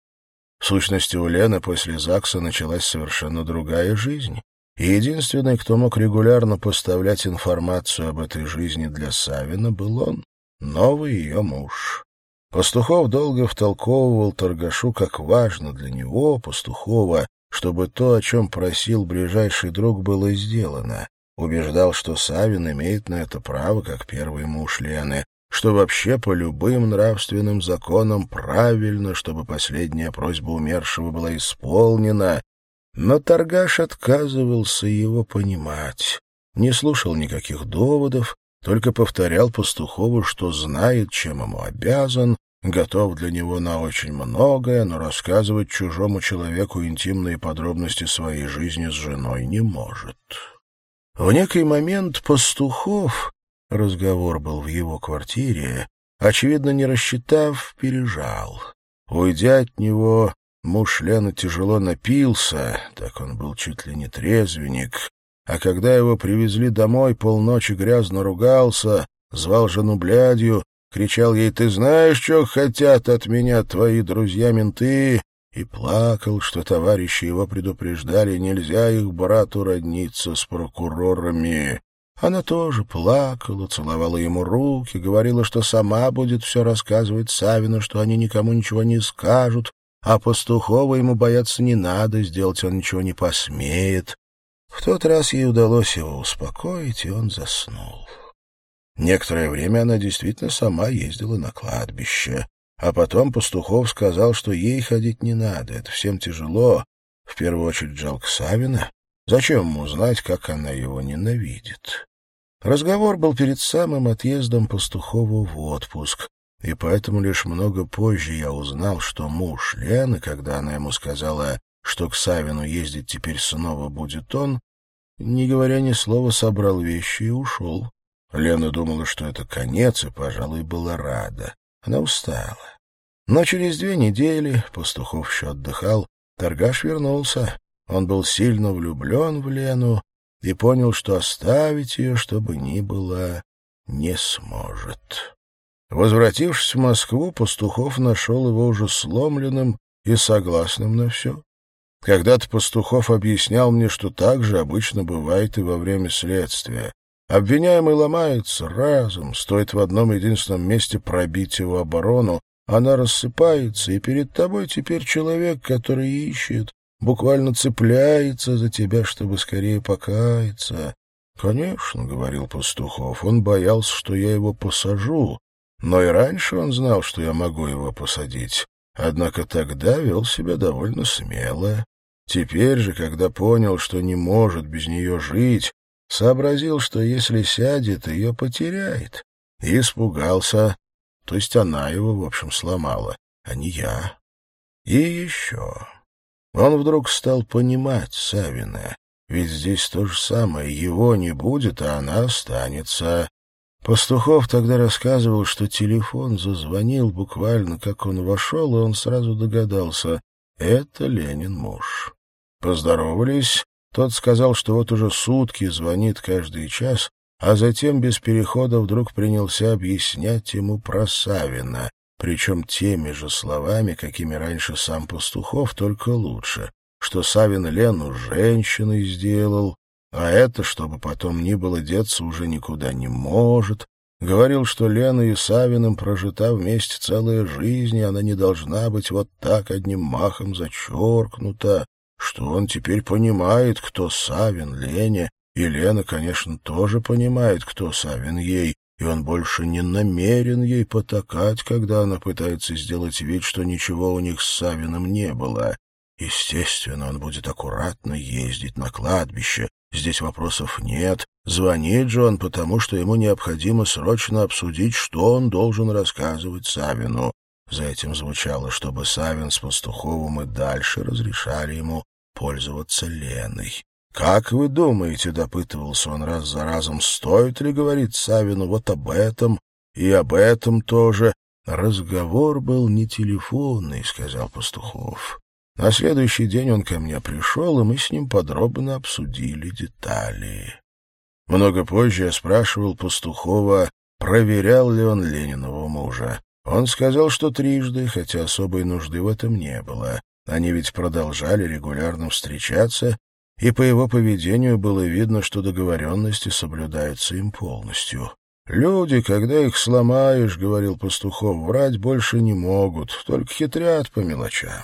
В сущности, у Лены после ЗАГСа началась совершенно другая жизнь. И единственный, кто мог регулярно поставлять информацию об этой жизни для Савина, был он, новый ее муж. Пастухов долго втолковывал торгашу, как важно для него, Пастухова, чтобы то, о чем просил ближайший друг, было сделано. Убеждал, что Савин имеет на это право, как первый муж Лены, что вообще по любым нравственным законам правильно, чтобы последняя просьба умершего была исполнена. Но торгаш отказывался его понимать, не слушал никаких доводов, только повторял пастухову, что знает, чем ему обязан, готов для него на очень многое, но рассказывать чужому человеку интимные подробности своей жизни с женой не может. В некий момент Пастухов, разговор был в его квартире, очевидно, не рассчитав, пережал. Уйдя от него, муж Лены тяжело напился, так он был чуть ли не трезвенник, а когда его привезли домой, полночи грязно ругался, звал жену блядью, кричал ей «Ты знаешь, что хотят от меня твои друзья-менты?» И плакал, что товарищи его предупреждали, нельзя их брату родниться с прокурорами. Она тоже плакала, целовала ему руки, говорила, что сама будет все рассказывать Савину, что они никому ничего не скажут, а Пастухова ему бояться не надо, сделать он ничего не посмеет. В тот раз ей удалось его успокоить, и он заснул. Некоторое время она действительно сама ездила на кладбище. А потом Пастухов сказал, что ей ходить не надо, это всем тяжело. В первую очередь жалко Савина. Зачем ему знать, как она его ненавидит? Разговор был перед самым отъездом Пастухова в отпуск, и поэтому лишь много позже я узнал, что муж Лены, когда она ему сказала, что к Савину ездить теперь снова будет он, не говоря ни слова, собрал вещи и ушел. Лена думала, что это конец, и, пожалуй, была рада. Она устала. Но через две недели, Пастухов еще отдыхал, торгаш вернулся. Он был сильно влюблен в Лену и понял, что оставить ее, чтобы ни было, не сможет. Возвратившись в Москву, Пастухов нашел его уже сломленным и согласным на все. Когда-то Пастухов объяснял мне, что так же обычно бывает и во время следствия. Обвиняемый ломается разом, стоит в одном единственном месте пробить его оборону, она рассыпается, и перед тобой теперь человек, который ищет, буквально цепляется за тебя, чтобы скорее покаяться. «Конечно», — говорил Пастухов, — «он боялся, что я его посажу, но и раньше он знал, что я могу его посадить, однако тогда вел себя довольно смело. Теперь же, когда понял, что не может без нее жить, сообразил, что если сядет, ее потеряет, и испугался, то есть она его, в общем, сломала, а не я. И еще. Он вдруг стал понимать Савина, ведь здесь то же самое, его не будет, а она останется. Пастухов тогда рассказывал, что телефон зазвонил буквально, как он вошел, и он сразу догадался — это Ленин муж. Поздоровались, тот сказал, что вот уже сутки звонит каждый час, а затем без перехода вдруг принялся объяснять ему про Савина, причем теми же словами, какими раньше сам Пастухов, только лучше, что Савин Лену женщиной сделал, а это, чтобы потом не было деться, уже никуда не может. Говорил, что Лена и Савиным прожита вместе целая жизнь, и она не должна быть вот так одним махом зачеркнута, что он теперь понимает, кто Савин Лене, и Лена, конечно, тоже понимает, кто Савин ей, и он больше не намерен ей потакать, когда она пытается сделать вид, что ничего у них с Савиным не было. Естественно, он будет аккуратно ездить на кладбище, здесь вопросов нет. Звонит же он, потому что ему необходимо срочно обсудить, что он должен рассказывать Савину. За этим звучало, чтобы Савин с Пастуховым и дальше разрешали ему пользоваться Леной. «Как вы думаете, — допытывался он раз за разом, — стоит ли говорить Савину вот об этом и об этом тоже?» «Разговор был не телефонный», — сказал Пастухов. На следующий день он ко мне пришел, и мы с ним подробно обсудили детали. Много позже я спрашивал Пастухова, проверял ли он Лениного мужа. Он сказал, что трижды, хотя особой нужды в этом не было. Они ведь продолжали регулярно встречаться, и по его поведению было видно, что договоренности соблюдаются им полностью. «Люди, когда их сломаешь, — говорил Пастухов, — врать больше не могут, только хитрят по мелочам.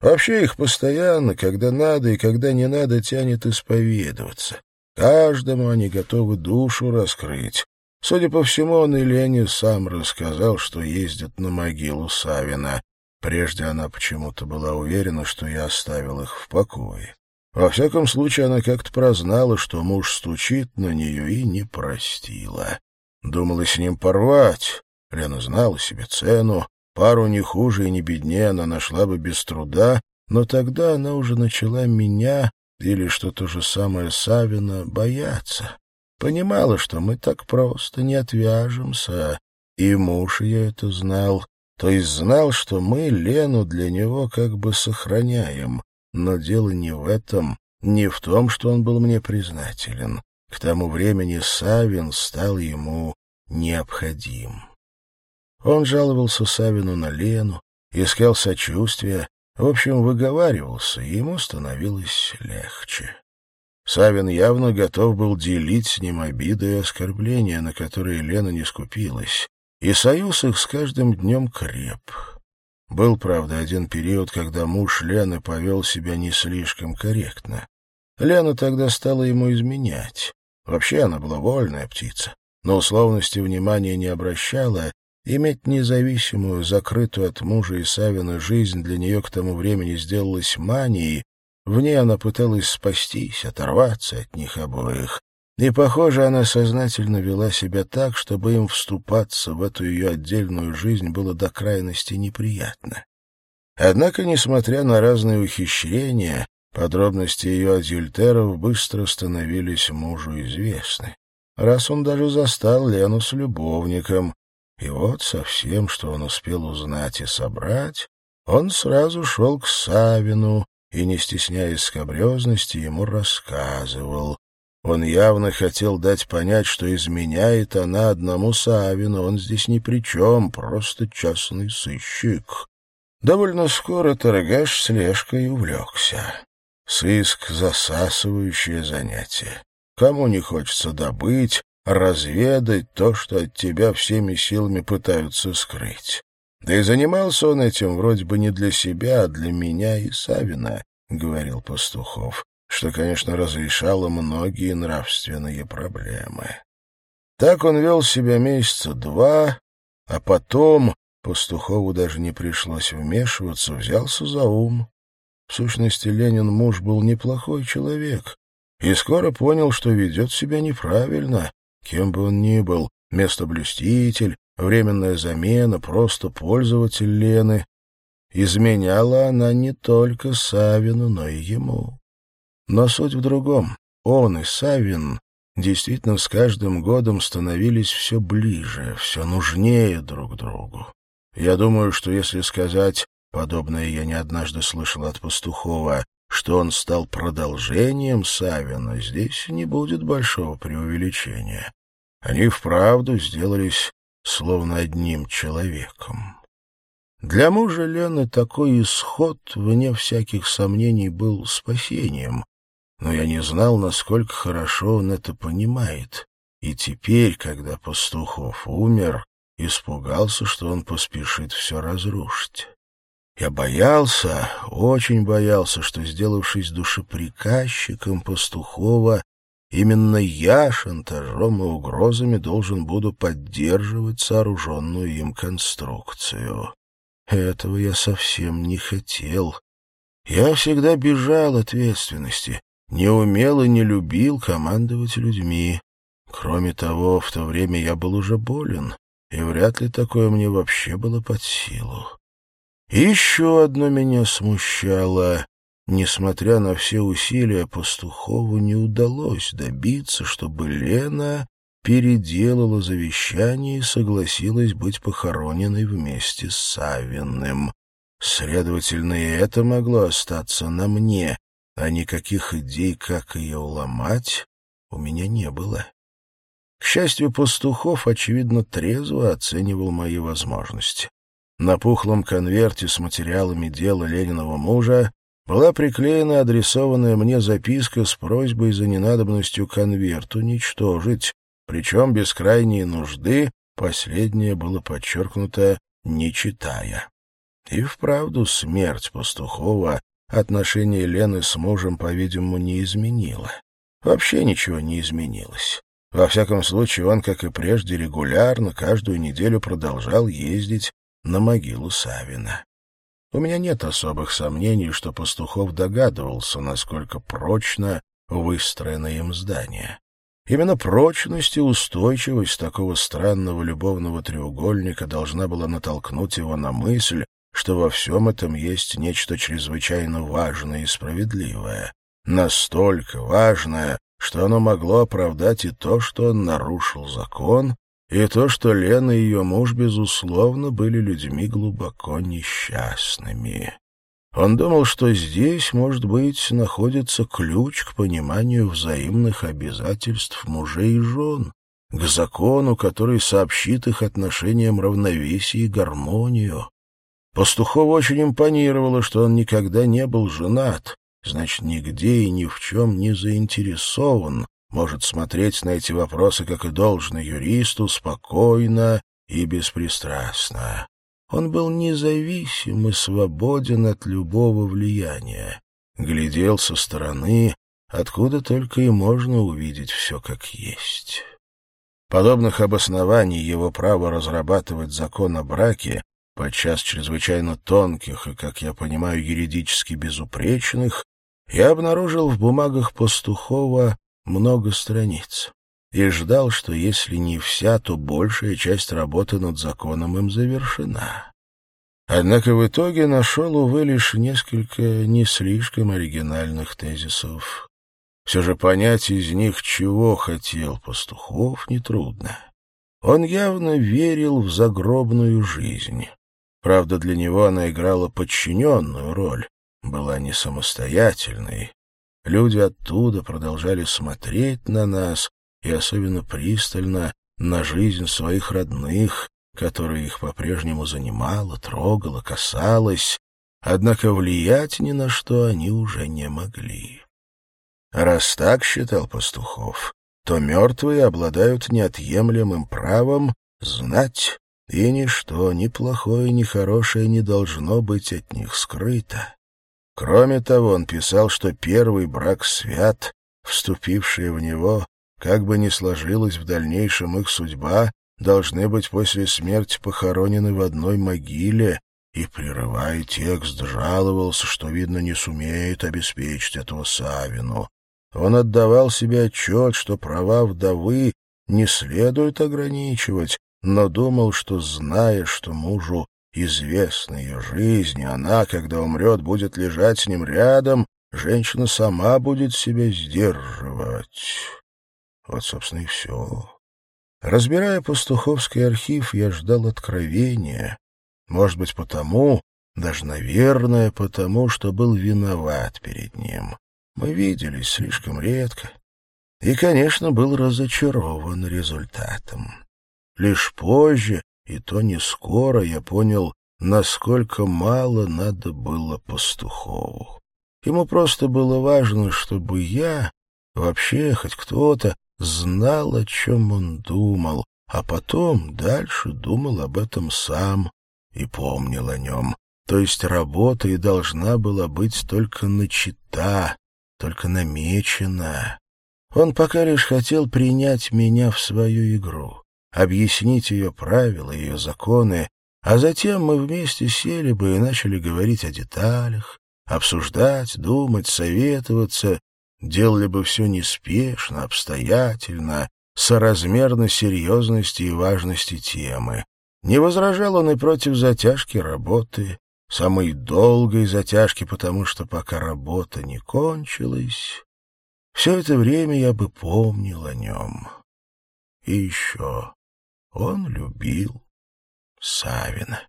Вообще их постоянно, когда надо и когда не надо, тянет исповедоваться. Каждому они готовы душу раскрыть. Судя по всему, он и Лене сам рассказал, что ездит на могилу Савина. Прежде она почему-то была уверена, что я оставил их в покое. Во всяком случае, она как-то прознала, что муж стучит на нее и не простила. Думала с ним порвать. Лена знала себе цену. Пару не хуже и не беднее она нашла бы без труда, но тогда она уже начала меня, или что то же самое Савина, бояться. Понимала, что мы так просто не отвяжемся, и муж ее это знал, то есть знал, что мы Лену для него как бы сохраняем, но дело не в этом, не в том, что он был мне признателен. К тому времени Савин стал ему необходим. Он жаловался Савину на Лену, искал сочувствия, в общем, выговаривался, и ему становилось легче. Савин явно готов был делить с ним обиды и оскорбления, на которые Лена не скупилась, и союз их с каждым днем креп. Был, правда, один период, когда муж Лены повел себя не слишком корректно. Лена тогда стала ему изменять. Вообще она была вольная птица, но условности внимания не обращала. Иметь независимую, закрытую от мужа и Савина жизнь для нее к тому времени сделалась манией. В ней она пыталась спастись, оторваться от них обоих. И, похоже, она сознательно вела себя так, чтобы им вступаться в эту ее отдельную жизнь было до крайности неприятно. Однако, несмотря на разные ухищрения, подробности ее адюльтеров быстро становились мужу известны. Раз он даже застал Лену с любовником, и вот со всем, что он успел узнать и собрать, он сразу шел к Савину и, не стесняясь скобрезности, ему рассказывал, Он явно хотел дать понять, что изменяет она одному Савину, он здесь ни при чем, просто частный сыщик. Довольно скоро торгаш слежкой увлекся. Сыск — засасывающее занятие. Кому не хочется добыть, разведать то, что от тебя всеми силами пытаются скрыть. Да и занимался он этим вроде бы не для себя, а для меня и Савина, — говорил Пастухов что, конечно, разрешало многие нравственные проблемы. Так он вел себя месяца два, а потом, Пастухову даже не пришлось вмешиваться, взялся за ум. В сущности, Ленин муж был неплохой человек и скоро понял, что ведет себя неправильно, кем бы он ни был, местоблюститель, временная замена, просто пользователь Лены. Изменяла она не только Савину, но и ему. Но суть в другом. Он и Савин действительно с каждым годом становились все ближе, все нужнее друг другу. Я думаю, что если сказать, подобное я не однажды слышал от Пастухова, что он стал продолжением Савина, здесь не будет большого преувеличения. Они вправду сделались словно одним человеком. Для мужа Лены такой исход, вне всяких сомнений, был спасением, но я не знал, насколько хорошо он это понимает. И теперь, когда Пастухов умер, испугался, что он поспешит все разрушить. Я боялся, очень боялся, что, сделавшись душеприказчиком Пастухова, именно я шантажом и угрозами должен буду поддерживать сооруженную им конструкцию. Этого я совсем не хотел. Я всегда бежал ответственности, не умел и не любил командовать людьми. Кроме того, в то время я был уже болен, и вряд ли такое мне вообще было под силу. Еще одно меня смущало. Несмотря на все усилия, Пастухову не удалось добиться, чтобы Лена переделала завещание и согласилась быть похороненной вместе с Савиным. Следовательно, и это могло остаться на мне, а никаких идей, как ее уломать, у меня не было. К счастью, Пастухов, очевидно, трезво оценивал мои возможности. На пухлом конверте с материалами дела Лениного мужа была приклеена адресованная мне записка с просьбой за ненадобностью конверт уничтожить, причем без крайней нужды последнее было подчеркнуто «не читая». И вправду смерть Пастухова отношение Лены с мужем, по-видимому, не изменило. Вообще ничего не изменилось. Во всяком случае, он, как и прежде, регулярно, каждую неделю продолжал ездить на могилу Савина. У меня нет особых сомнений, что Пастухов догадывался, насколько прочно выстроено им здание. Именно прочность и устойчивость такого странного любовного треугольника должна была натолкнуть его на мысль, что во всем этом есть нечто чрезвычайно важное и справедливое. Настолько важное, что оно могло оправдать и то, что он нарушил закон, и то, что Лена и ее муж, безусловно, были людьми глубоко несчастными. Он думал, что здесь, может быть, находится ключ к пониманию взаимных обязательств мужей и жен, к закону, который сообщит их отношениям равновесие и гармонию. Пастухову очень импонировало, что он никогда не был женат, значит, нигде и ни в чем не заинтересован, может смотреть на эти вопросы, как и должно юристу, спокойно и беспристрастно. Он был независим и свободен от любого влияния. Глядел со стороны, откуда только и можно увидеть все как есть. Подобных обоснований его право разрабатывать закон о браке подчас чрезвычайно тонких и, как я понимаю, юридически безупречных, я обнаружил в бумагах Пастухова много страниц и ждал, что если не вся, то большая часть работы над законом им завершена. Однако в итоге нашел, увы, лишь несколько не слишком оригинальных тезисов. Все же понять из них, чего хотел Пастухов, нетрудно. Он явно верил в загробную жизнь. Правда, для него она играла подчиненную роль, была не самостоятельной. Люди оттуда продолжали смотреть на нас и особенно пристально на жизнь своих родных, которая их по-прежнему занимала, трогала, касалась, однако влиять ни на что они уже не могли. Раз так считал Пастухов, то мертвые обладают неотъемлемым правом знать, и ничто, ни плохое, ни хорошее не должно быть от них скрыто. Кроме того, он писал, что первый брак свят, вступившие в него, как бы ни сложилась в дальнейшем их судьба, должны быть после смерти похоронены в одной могиле, и, прерывая текст, жаловался, что, видно, не сумеет обеспечить этого Савину. Он отдавал себе отчет, что права вдовы не следует ограничивать, но думал, что, зная, что мужу известна ее жизнь, и она, когда умрет, будет лежать с ним рядом, женщина сама будет себя сдерживать. Вот, собственно, и все. Разбирая пастуховский архив, я ждал откровения. Может быть, потому, даже, наверное, потому, что был виноват перед ним. Мы виделись слишком редко. И, конечно, был разочарован результатом. Лишь позже, и то не скоро, я понял, насколько мало надо было пастухову. Ему просто было важно, чтобы я, вообще хоть кто-то, знал, о чем он думал, а потом дальше думал об этом сам и помнил о нем. То есть работа и должна была быть только начата, только намечена. Он пока лишь хотел принять меня в свою игру, объяснить ее правила, ее законы, а затем мы вместе сели бы и начали говорить о деталях, обсуждать, думать, советоваться делали бы все неспешно, обстоятельно, соразмерно серьезности и важности темы. Не возражал он и против затяжки работы, самой долгой затяжки, потому что пока работа не кончилась, все это время я бы помнил о нем. И еще он любил Савина.